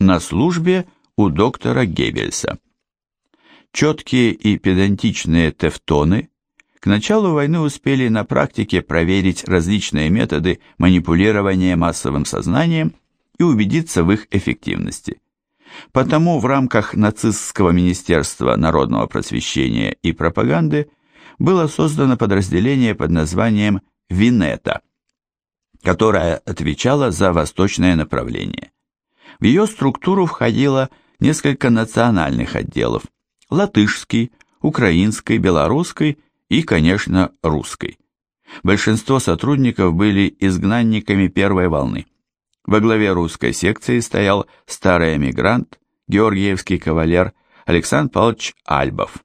На службе у доктора Геббельса. Четкие и педантичные тефтоны к началу войны успели на практике проверить различные методы манипулирования массовым сознанием и убедиться в их эффективности. Потому в рамках нацистского министерства народного просвещения и пропаганды было создано подразделение под названием Винета, которое отвечало за восточное направление. В ее структуру входило несколько национальных отделов – латышский, украинский, белорусский и, конечно, русской. Большинство сотрудников были изгнанниками первой волны. Во главе русской секции стоял старый эмигрант, георгиевский кавалер Александр Павлович Альбов.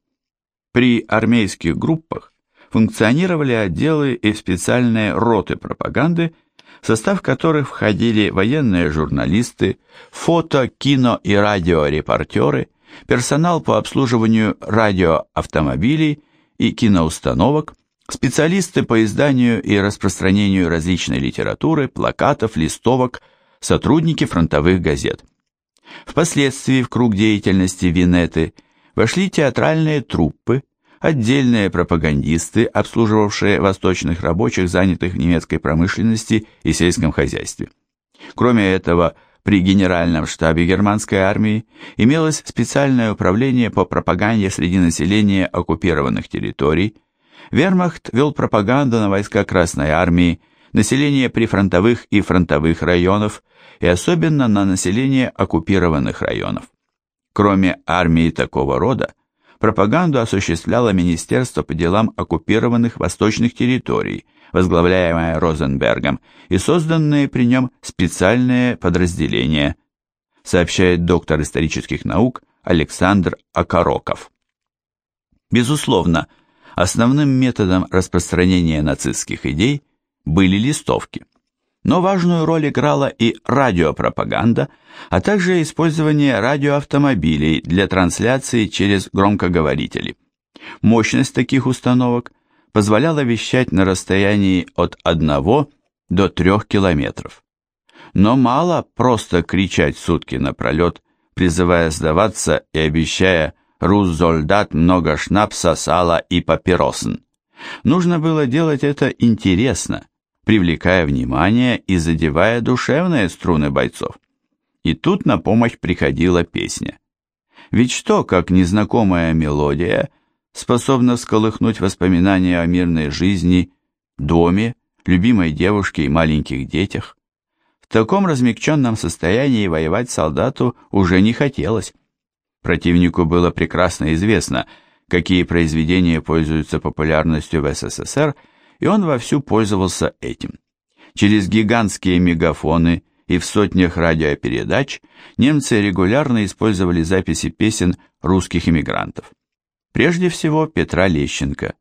При армейских группах функционировали отделы и специальные роты пропаганды, в состав которых входили военные журналисты, фото, кино и радиорепортеры, персонал по обслуживанию радиоавтомобилей и киноустановок, специалисты по изданию и распространению различной литературы, плакатов, листовок, сотрудники фронтовых газет. Впоследствии в круг деятельности Винеты вошли театральные труппы, отдельные пропагандисты, обслуживавшие восточных рабочих, занятых в немецкой промышленности и сельском хозяйстве. Кроме этого, при Генеральном штабе германской армии имелось специальное управление по пропаганде среди населения оккупированных территорий. Вермахт вел пропаганду на войска Красной армии, население прифронтовых и фронтовых районов и особенно на население оккупированных районов. Кроме армии такого рода, пропаганду осуществляло Министерство по делам оккупированных восточных территорий, возглавляемое Розенбергом, и созданные при нем специальные подразделения, сообщает доктор исторических наук Александр Окороков. Безусловно, основным методом распространения нацистских идей были листовки. Но важную роль играла и радиопропаганда, а также использование радиоавтомобилей для трансляции через громкоговорители. Мощность таких установок – позволяла вещать на расстоянии от 1 до 3 километров. Но мало просто кричать сутки напролет, призывая сдаваться и обещая «Рус-зольдат много шнапса, сала и папиросен». Нужно было делать это интересно, привлекая внимание и задевая душевные струны бойцов. И тут на помощь приходила песня. Ведь что, как незнакомая мелодия – способна всколыхнуть воспоминания о мирной жизни, доме, любимой девушке и маленьких детях. В таком размягченном состоянии воевать солдату уже не хотелось. Противнику было прекрасно известно, какие произведения пользуются популярностью в СССР, и он вовсю пользовался этим. Через гигантские мегафоны и в сотнях радиопередач немцы регулярно использовали записи песен русских эмигрантов. Прежде всего Петра Лещенко,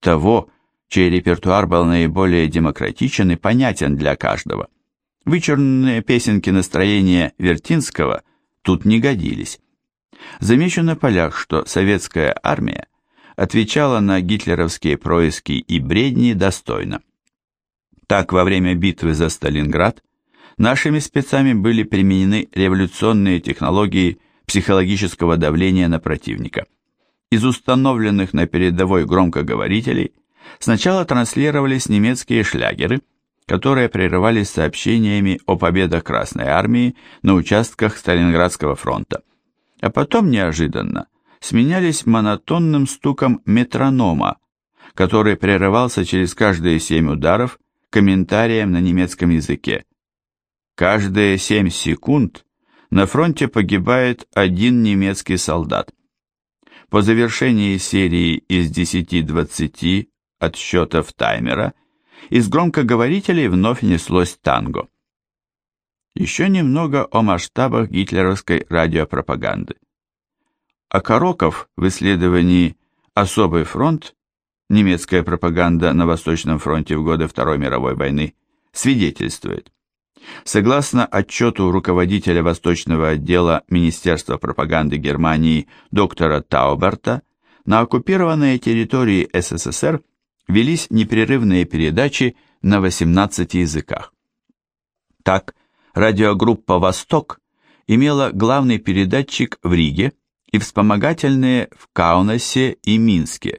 того, чей репертуар был наиболее демократичен и понятен для каждого. Вычурные песенки настроения Вертинского тут не годились. Замечу на полях, что советская армия отвечала на гитлеровские происки и бредни достойно. Так, во время битвы за Сталинград нашими спецами были применены революционные технологии психологического давления на противника – из установленных на передовой громкоговорителей сначала транслировались немецкие шлягеры, которые прерывались сообщениями о победах Красной Армии на участках Сталинградского фронта, а потом неожиданно сменялись монотонным стуком метронома, который прерывался через каждые семь ударов комментарием на немецком языке. Каждые семь секунд на фронте погибает один немецкий солдат. По завершении серии из 10-20 отсчетов таймера из громкоговорителей вновь неслось танго. Еще немного о масштабах гитлеровской радиопропаганды. Окороков в исследовании «Особый фронт. Немецкая пропаганда на Восточном фронте в годы Второй мировой войны» свидетельствует. Согласно отчету руководителя Восточного отдела Министерства пропаганды Германии доктора Тауберта, на оккупированной территории СССР велись непрерывные передачи на 18 языках. Так, радиогруппа «Восток» имела главный передатчик в Риге и вспомогательные в Каунасе и Минске.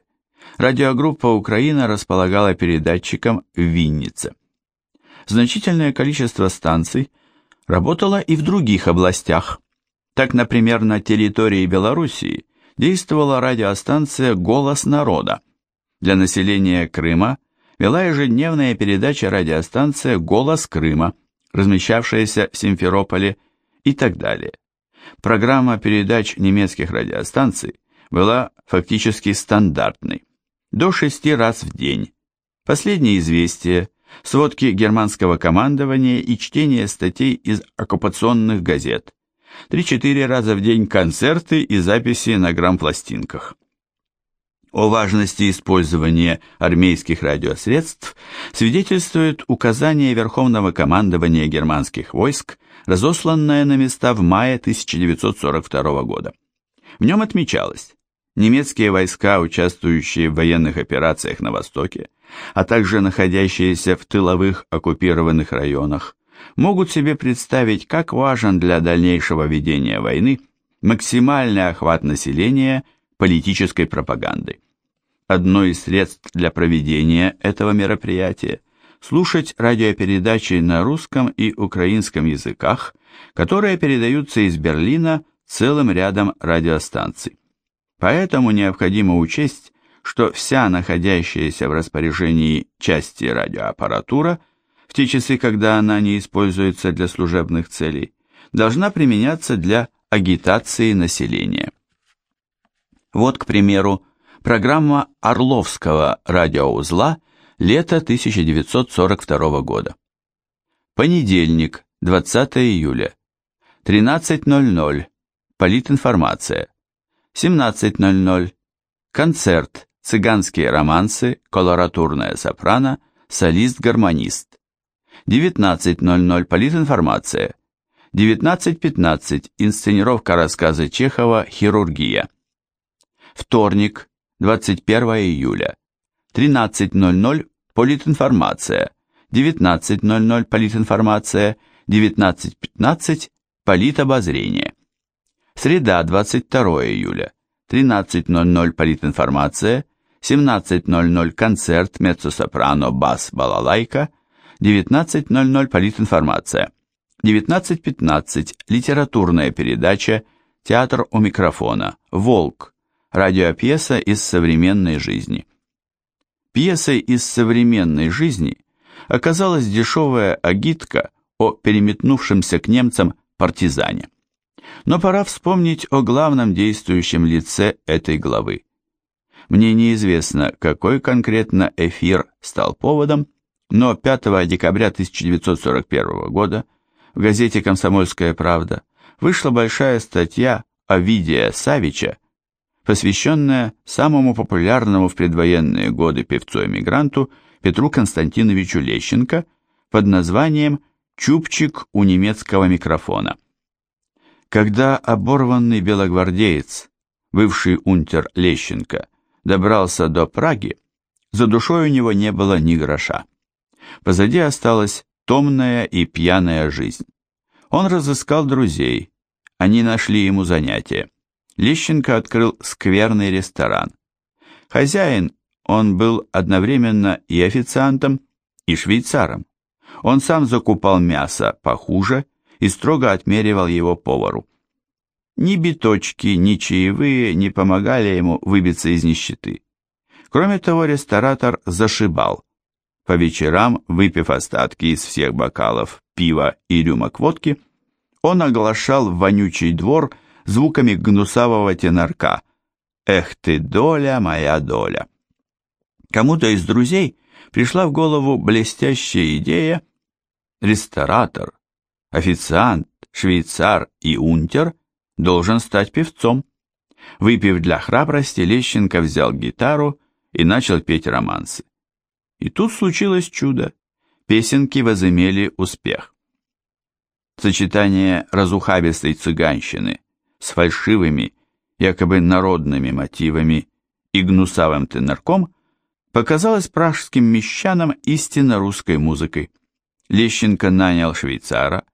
Радиогруппа «Украина» располагала передатчиком в Виннице. Значительное количество станций работало и в других областях. Так, например, на территории Белоруссии действовала радиостанция «Голос народа». Для населения Крыма вела ежедневная передача радиостанция «Голос Крыма», размещавшаяся в Симферополе и так далее. Программа передач немецких радиостанций была фактически стандартной, до шести раз в день. Последние известия, сводки германского командования и чтение статей из оккупационных газет. Три-четыре раза в день концерты и записи на грампластинках. О важности использования армейских радиосредств свидетельствует указание Верховного командования германских войск, разосланное на места в мае 1942 года. В нем отмечалось, немецкие войска, участвующие в военных операциях на Востоке, а также находящиеся в тыловых оккупированных районах, могут себе представить, как важен для дальнейшего ведения войны максимальный охват населения политической пропагандой. Одно из средств для проведения этого мероприятия – слушать радиопередачи на русском и украинском языках, которые передаются из Берлина целым рядом радиостанций. Поэтому необходимо учесть, что вся находящаяся в распоряжении части радиоаппаратура в те часы, когда она не используется для служебных целей, должна применяться для агитации населения. Вот, к примеру, программа Орловского радиоузла. Лето 1942 года. Понедельник, 20 июля, 13.00, политинформация, 17.00, концерт, цыганские романсы, колоратурная сопрано, солист-гармонист. 19.00, политинформация. 19.15, инсценировка рассказа Чехова «Хирургия». Вторник, 21 июля. 13.00, политинформация. 19.00, политинформация. 19.15, политобозрение. Среда, 22 июля. 13.00 политинформация, 17.00 концерт меццо-сопрано бас-балалайка, 19.00 политинформация, 19.15 литературная передача «Театр у микрофона», «Волк», радиопьеса из современной жизни. Пьесой из современной жизни оказалась дешевая агитка о переметнувшемся к немцам партизане. Но пора вспомнить о главном действующем лице этой главы. Мне неизвестно, какой конкретно эфир стал поводом, но 5 декабря 1941 года в газете «Комсомольская правда» вышла большая статья Овидия Савича, посвященная самому популярному в предвоенные годы певцу-эмигранту Петру Константиновичу Лещенко под названием «Чупчик у немецкого микрофона». Когда оборванный белогвардеец, бывший унтер Лещенко, добрался до Праги, за душой у него не было ни гроша. Позади осталась томная и пьяная жизнь. Он разыскал друзей, они нашли ему занятие. Лещенко открыл скверный ресторан. Хозяин, он был одновременно и официантом, и швейцаром. Он сам закупал мясо похуже и строго отмеривал его повару. Ни биточки, ни чаевые не помогали ему выбиться из нищеты. Кроме того, ресторатор зашибал. По вечерам, выпив остатки из всех бокалов пива и рюмок водки, он оглашал вонючий двор звуками гнусавого тенорка «Эх ты, доля моя доля!». Кому-то из друзей пришла в голову блестящая идея ресторатор, официант, швейцар и унтер должен стать певцом. Выпив для храбрости, Лещенко взял гитару и начал петь романсы. И тут случилось чудо. Песенки возымели успех. Сочетание разухабистой цыганщины с фальшивыми, якобы народными мотивами и гнусавым тенорком показалось пражским мещанам истинно русской музыкой. Лещенко нанял швейцара,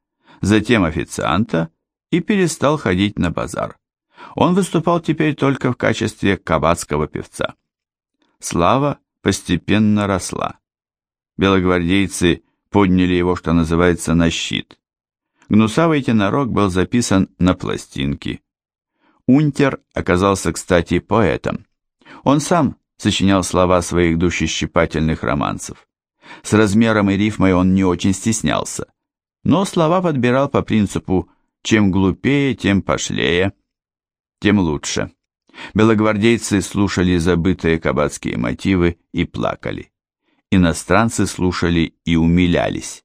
затем официанта и перестал ходить на базар. Он выступал теперь только в качестве кабацкого певца. Слава постепенно росла. Белогвардейцы подняли его, что называется, на щит. Гнусавый тенорок был записан на пластинки. Унтер оказался, кстати, поэтом. Он сам сочинял слова своих душещипательных романсов. С размером и рифмой он не очень стеснялся, но слова подбирал по принципу «чем глупее, тем пошлее», тем лучше. Белогвардейцы слушали забытые кабацкие мотивы и плакали. Иностранцы слушали и умилялись.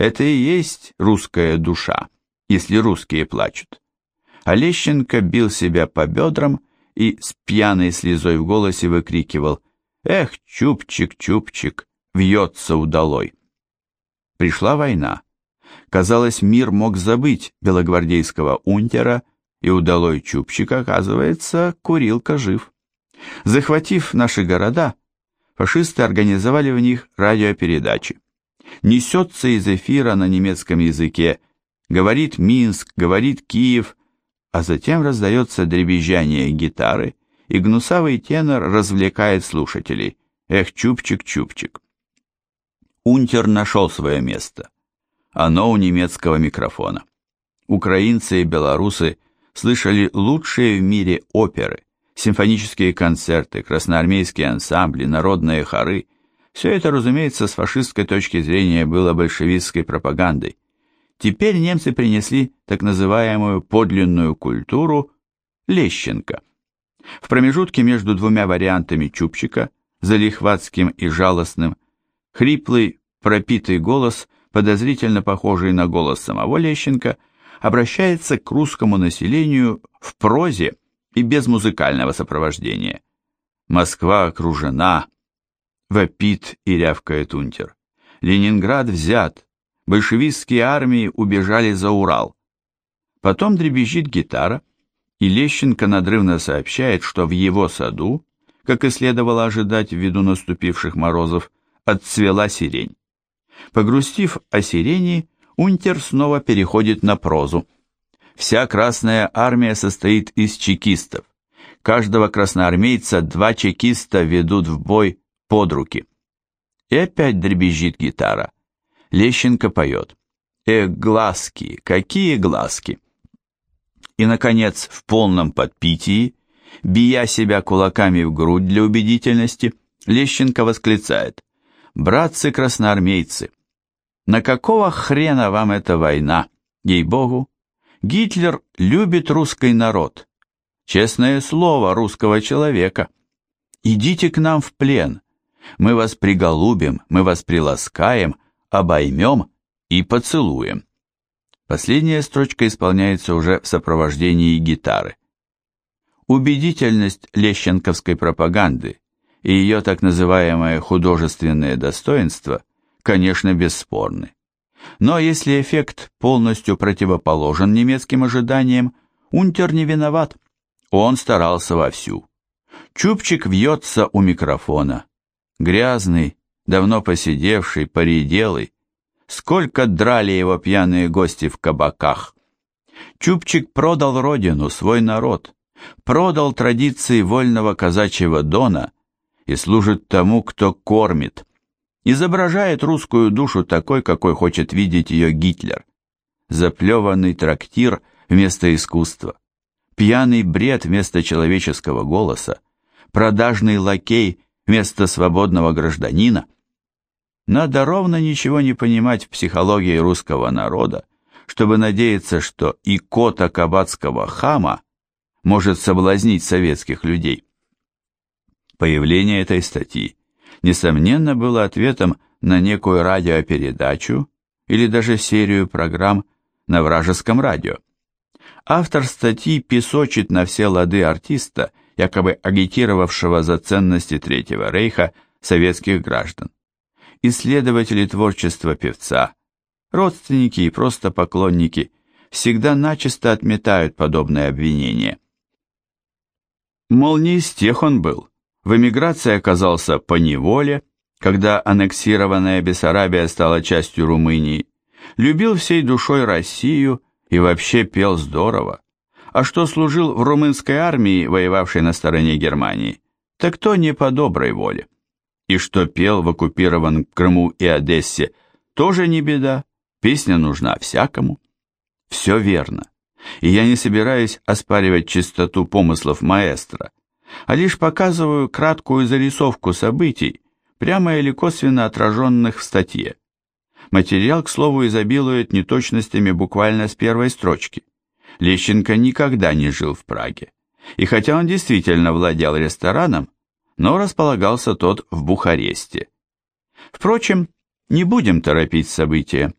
Это и есть русская душа, если русские плачут. Олещенко бил себя по бедрам и с пьяной слезой в голосе выкрикивал «Эх, чупчик, чупчик, вьется удалой!» Пришла война. Казалось, мир мог забыть белогвардейского унтера, и удалой чупчик, оказывается, курилка жив. Захватив наши города, фашисты организовали в них радиопередачи. Несется из эфира на немецком языке, говорит Минск, говорит Киев, а затем раздается дребезжание гитары, и гнусавый тенор развлекает слушателей. Эх, чупчик-чупчик. Унтер нашел свое место. Оно у немецкого микрофона. Украинцы и белорусы слышали лучшие в мире оперы, симфонические концерты, красноармейские ансамбли, народные хоры. Все это, разумеется, с фашистской точки зрения было большевистской пропагандой. Теперь немцы принесли так называемую подлинную культуру Лещенко. В промежутке между двумя вариантами Чупчика, залихватским и жалостным, хриплый, пропитый голос, подозрительно похожий на голос самого Лещенко, обращается к русскому населению в прозе и без музыкального сопровождения. Москва окружена, вопит и рявкает унтер. Ленинград взят, большевистские армии убежали за Урал. Потом дребезжит гитара, и Лещенко надрывно сообщает, что в его саду, как и следовало ожидать ввиду наступивших морозов, отцвела сирень. Погрустив о сирени, Унтер снова переходит на прозу. Вся Красная Армия состоит из чекистов. Каждого красноармейца два чекиста ведут в бой под руки. И опять дребезжит гитара. Лещенко поет. Эх, глазки, какие глазки! И, наконец, в полном подпитии, бия себя кулаками в грудь для убедительности, Лещенко восклицает. «Братцы-красноармейцы, на какого хрена вам эта война? Ей-богу! Гитлер любит русский народ. Честное слово русского человека. Идите к нам в плен. Мы вас приголубим, мы вас приласкаем, обоймем и поцелуем. Последняя строчка исполняется уже в сопровождении гитары. Убедительность лещенковской пропаганды и ее так называемое художественное достоинство, конечно, бесспорны. Но если эффект полностью противоположен немецким ожиданиям, Унтер не виноват. Он старался вовсю. Чупчик вьется у микрофона. Грязный, давно посидевший, поределый. Сколько драли его пьяные гости в кабаках. Чупчик продал родину, свой народ, продал традиции вольного казачьего дона и служит тому, кто кормит. Изображает русскую душу такой, какой хочет видеть ее Гитлер. Заплеванный трактир вместо искусства, пьяный бред вместо человеческого голоса, продажный лакей вместо свободного гражданина. Надо ровно ничего не понимать в психологии русского народа, чтобы надеяться, что и кота кабацкого хама может соблазнить советских людей. Появление этой статьи, несомненно, было ответом на некую радиопередачу или даже серию программ на вражеском радио. Автор статьи песочит на все лады артиста, якобы агитировавшего за ценности Третьего Рейха советских граждан. Исследователи творчества певца, родственники и просто поклонники всегда начисто отметают подобные обвинения. Мол, не из тех он был. В эмиграции оказался по неволе, когда аннексированная Бессарабия стала частью Румынии, любил всей душой Россию И вообще пел здорово. А что служил в румынской армии, воевавшей на стороне Германии, так то не по доброй воле. И что пел в оккупированном Крыму и Одессе, тоже не беда, песня нужна всякому. Все верно. И я не собираюсь оспаривать чистоту помыслов маэстро, а лишь показываю краткую зарисовку событий, прямо или косвенно отраженных в статье. Материал, к слову, изобилует неточностями буквально с первой строчки. Лещенко никогда не жил в Праге. И хотя он действительно владел рестораном, но располагался тот в Бухаресте. Впрочем, не будем торопить события.